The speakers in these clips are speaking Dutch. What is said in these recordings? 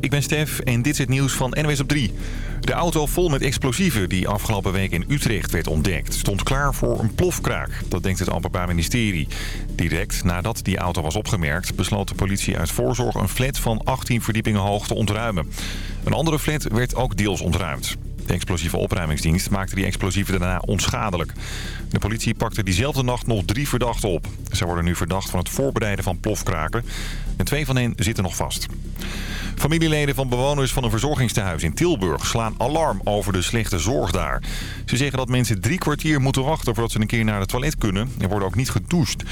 ik ben Stef en dit is het nieuws van NWS op 3. De auto vol met explosieven die afgelopen week in Utrecht werd ontdekt... stond klaar voor een plofkraak. Dat denkt het Openbaar Ministerie. Direct nadat die auto was opgemerkt... besloot de politie uit voorzorg een flat van 18 verdiepingen hoog te ontruimen. Een andere flat werd ook deels ontruimd. De explosieve opruimingsdienst maakte die explosieven daarna onschadelijk. De politie pakte diezelfde nacht nog drie verdachten op. Ze worden nu verdacht van het voorbereiden van plofkraken. En twee van hen zitten nog vast. Familieleden van bewoners van een verzorgingstehuis in Tilburg slaan alarm over de slechte zorg daar. Ze zeggen dat mensen drie kwartier moeten wachten voordat ze een keer naar het toilet kunnen. Er worden ook niet gedoucht.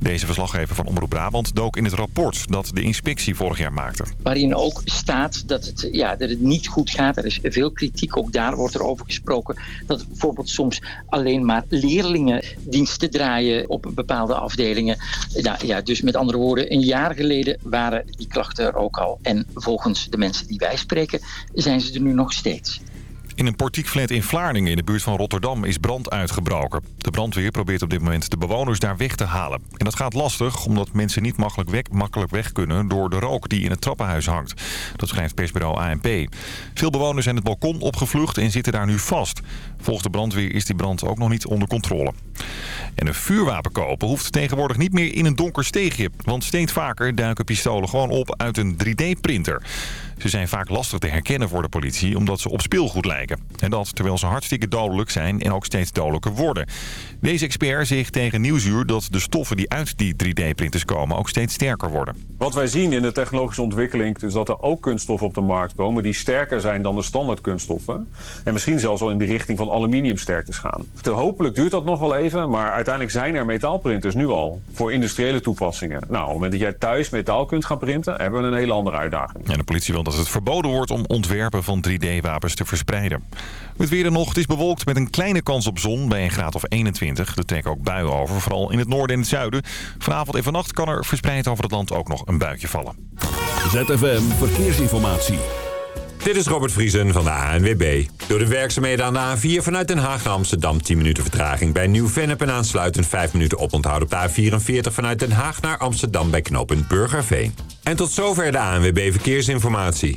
Deze verslaggever van Omroep Brabant dook in het rapport dat de inspectie vorig jaar maakte. Waarin ook staat dat het, ja, dat het niet goed gaat. Er is veel kritiek, ook daar wordt er over gesproken. Dat bijvoorbeeld soms alleen maar leerlingen diensten draaien op bepaalde afdelingen. Nou, ja, dus met andere woorden, een jaar geleden waren die klachten er ook al. En volgens de mensen die wij spreken zijn ze er nu nog steeds. In een portiekflat in Vlaardingen in de buurt van Rotterdam is brand uitgebroken. De brandweer probeert op dit moment de bewoners daar weg te halen. En dat gaat lastig omdat mensen niet makkelijk weg, makkelijk weg kunnen door de rook die in het trappenhuis hangt. Dat schrijft persbureau ANP. Veel bewoners zijn het balkon opgevlucht en zitten daar nu vast. Volgens de brandweer is die brand ook nog niet onder controle. En een vuurwapen kopen hoeft tegenwoordig niet meer in een donker steegje. Want steeds vaker duiken pistolen gewoon op uit een 3D-printer. Ze zijn vaak lastig te herkennen voor de politie omdat ze op speelgoed lijken. En dat terwijl ze hartstikke dodelijk zijn en ook steeds dodelijker worden. Deze expert zegt tegen Nieuwsuur dat de stoffen die uit die 3D-printers komen ook steeds sterker worden. Wat wij zien in de technologische ontwikkeling is dat er ook kunststoffen op de markt komen die sterker zijn dan de standaard kunststoffen. En misschien zelfs al in de richting van aluminiumsterktes gaan. Hopelijk duurt dat nog wel even, maar uiteindelijk zijn er metaalprinters nu al voor industriële toepassingen. Nou, op het moment dat jij thuis metaal kunt gaan printen, hebben we een hele andere uitdaging. En de politie wil dat het verboden wordt om ontwerpen van 3D-wapens te verspreiden. Het weer er nog. Het is bewolkt met een kleine kans op zon bij een graad of 21. Er trekken ook buien over, vooral in het noorden en het zuiden. Vanavond en vannacht kan er verspreid over het land ook nog een buitje vallen. ZFM Verkeersinformatie. Dit is Robert Vriesen van de ANWB. Door de werkzaamheden aan de A4 vanuit Den Haag naar Amsterdam 10 minuten vertraging bij Nieuw-Vennep en aansluitend 5 minuten oponthoud op de A44 vanuit Den Haag naar Amsterdam bij knooppunt Burgerveen. En tot zover de ANWB Verkeersinformatie.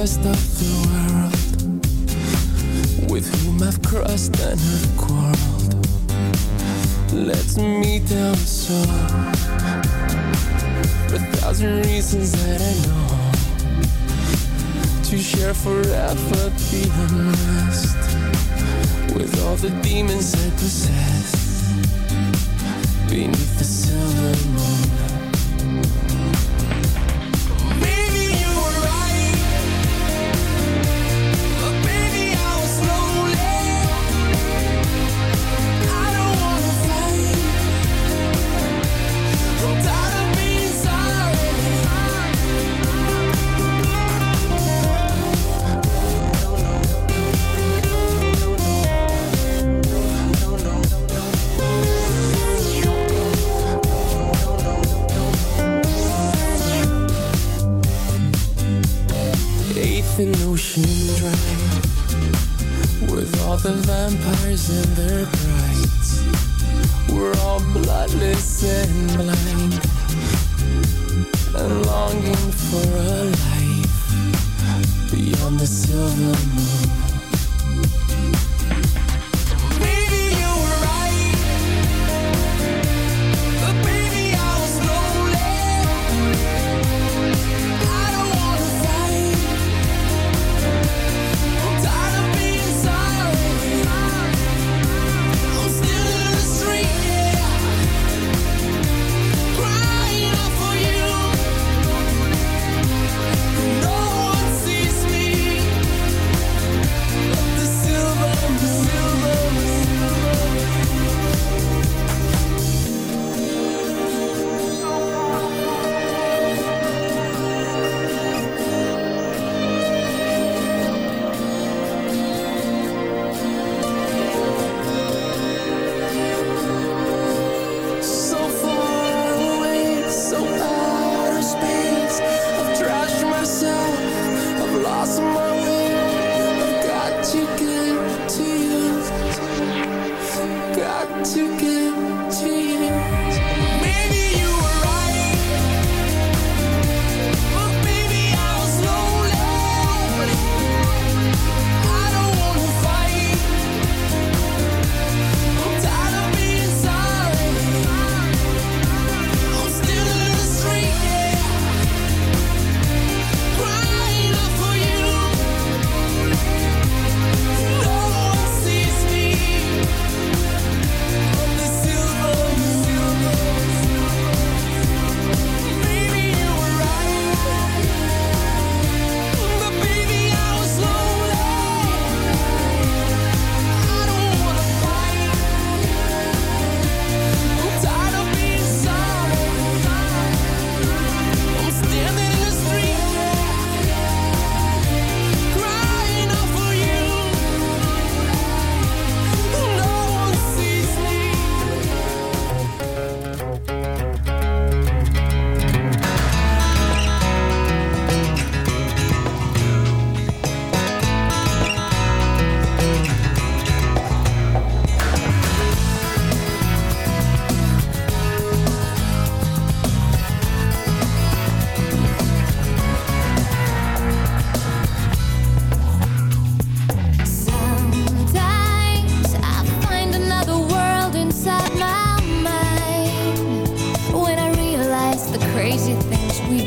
Rest of the world with whom I've crossed and have quarreled. Lets me down so for a thousand reasons that I know to share forever the unrest with all the demons I possess beneath the silver moon.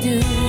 Do.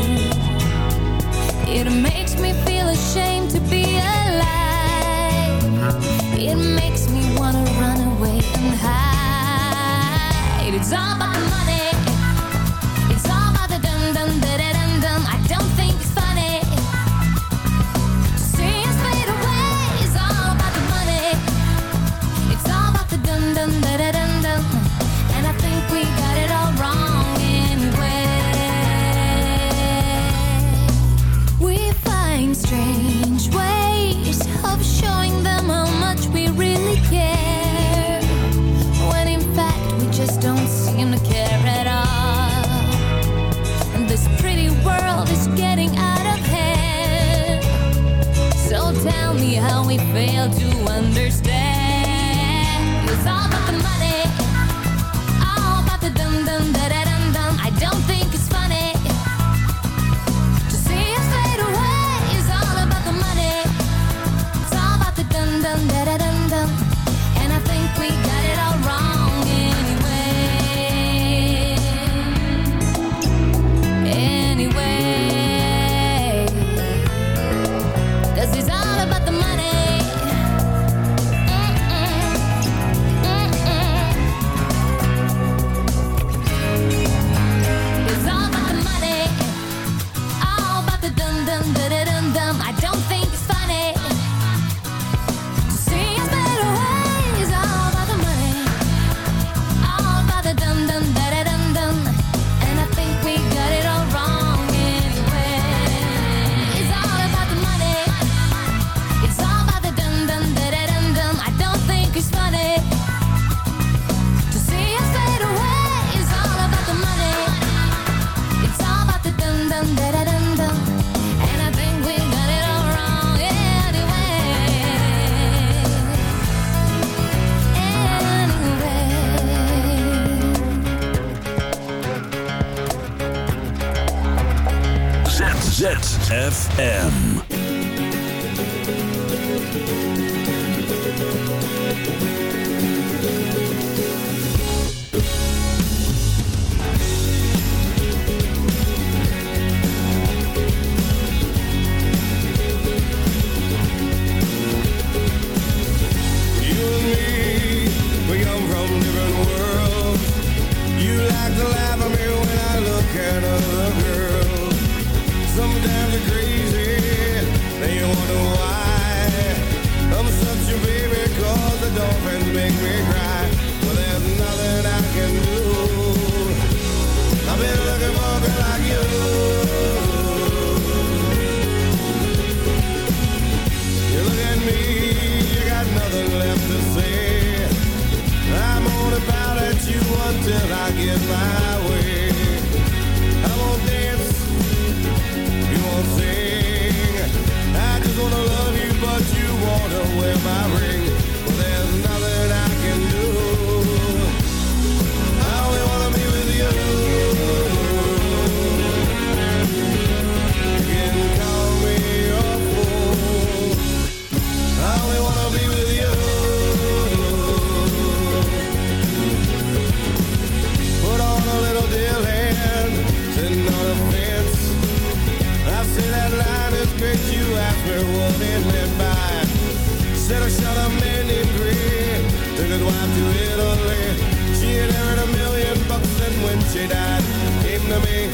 She died, came to me.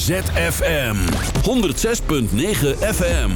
ZFM 106.9 FM.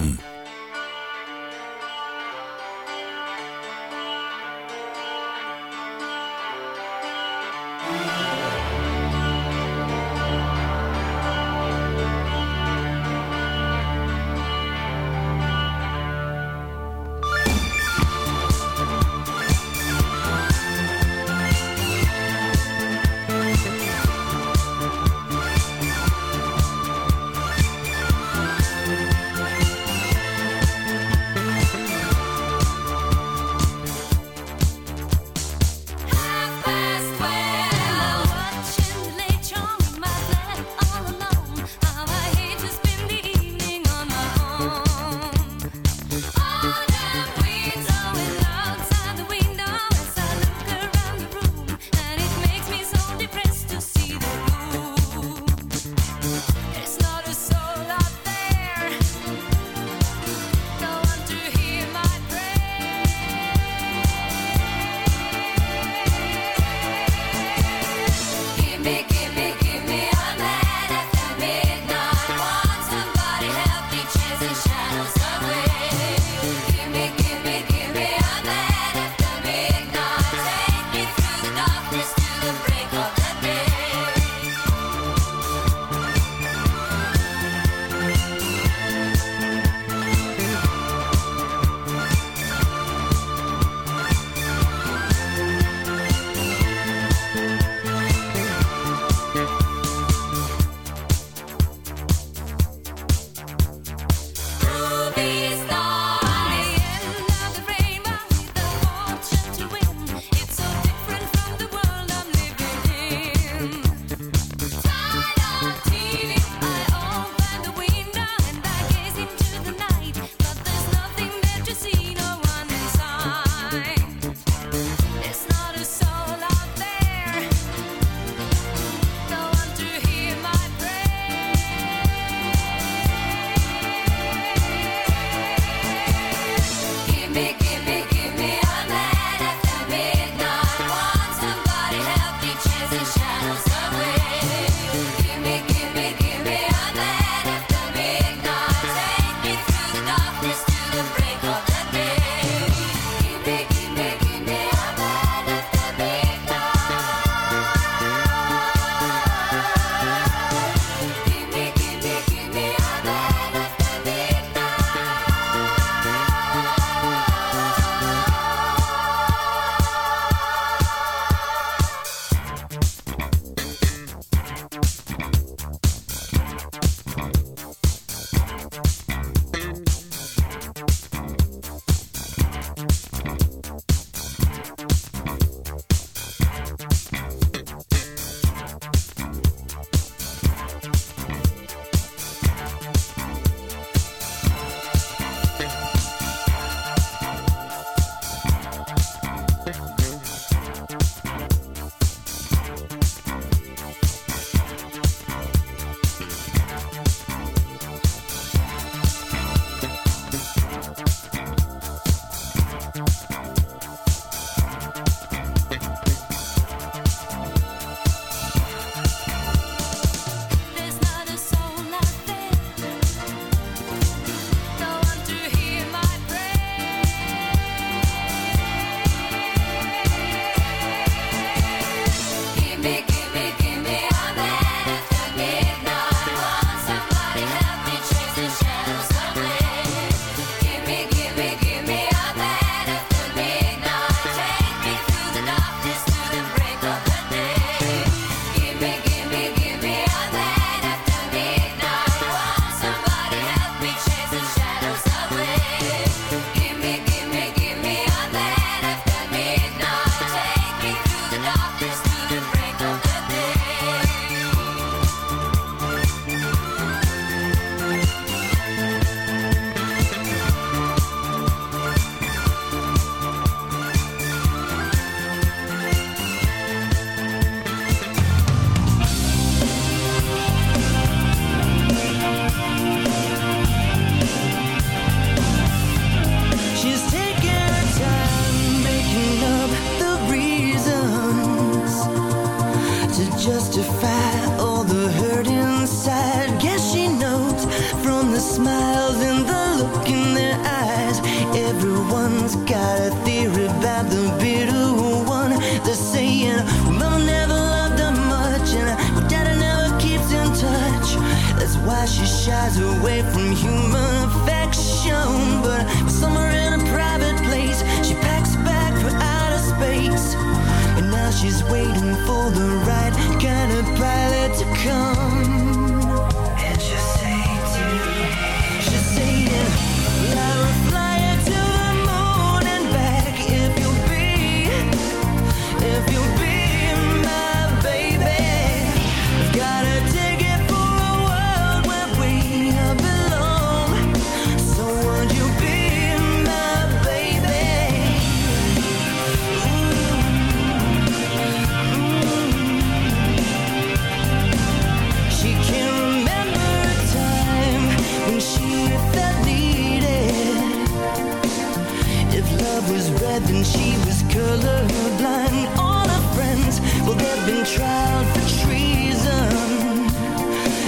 All friends, well, they've been tried for treason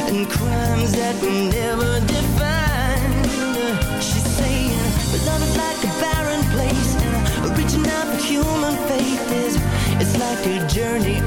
and crimes that we never defined. She's saying, love is like a barren place, reaching out human faith is like a journey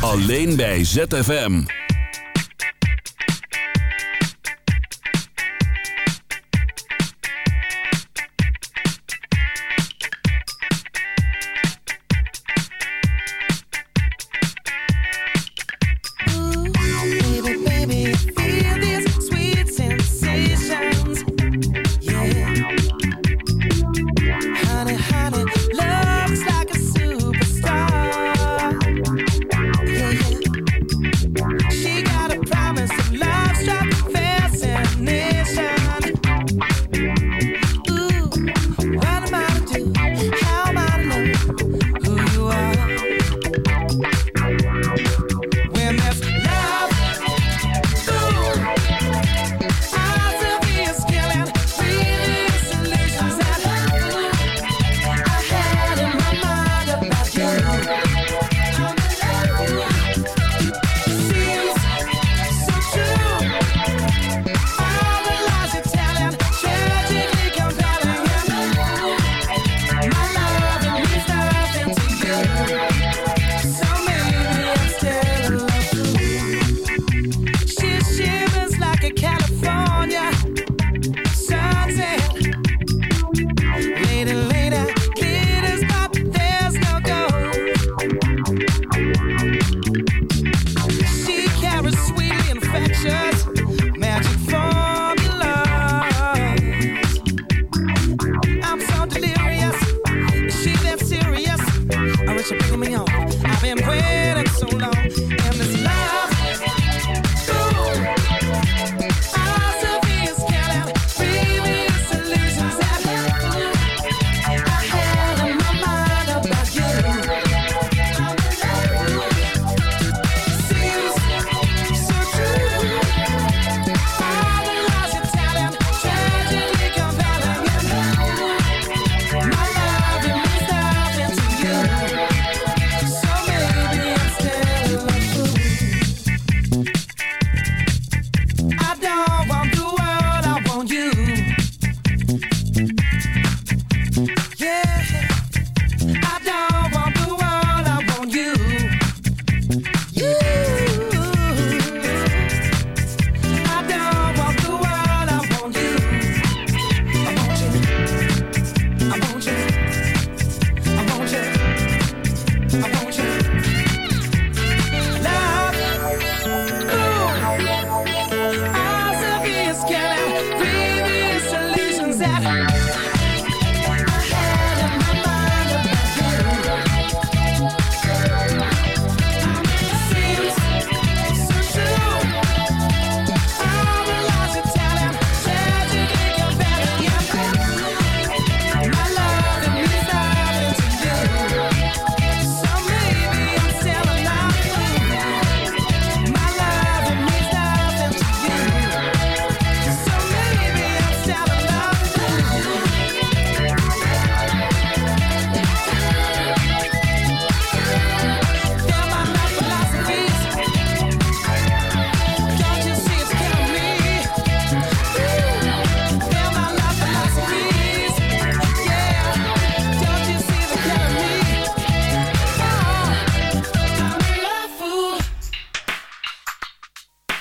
Alleen bij ZFM.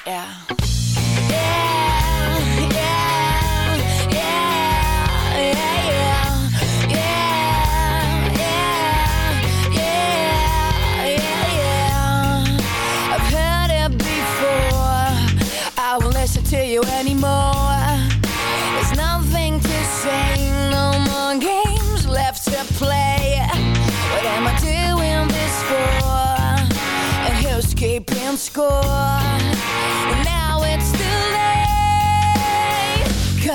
yeah. Yeah, yeah, yeah, yeah, yeah. listen to you anymore There's nothing to say No more games left to play What am I doing this for? Score?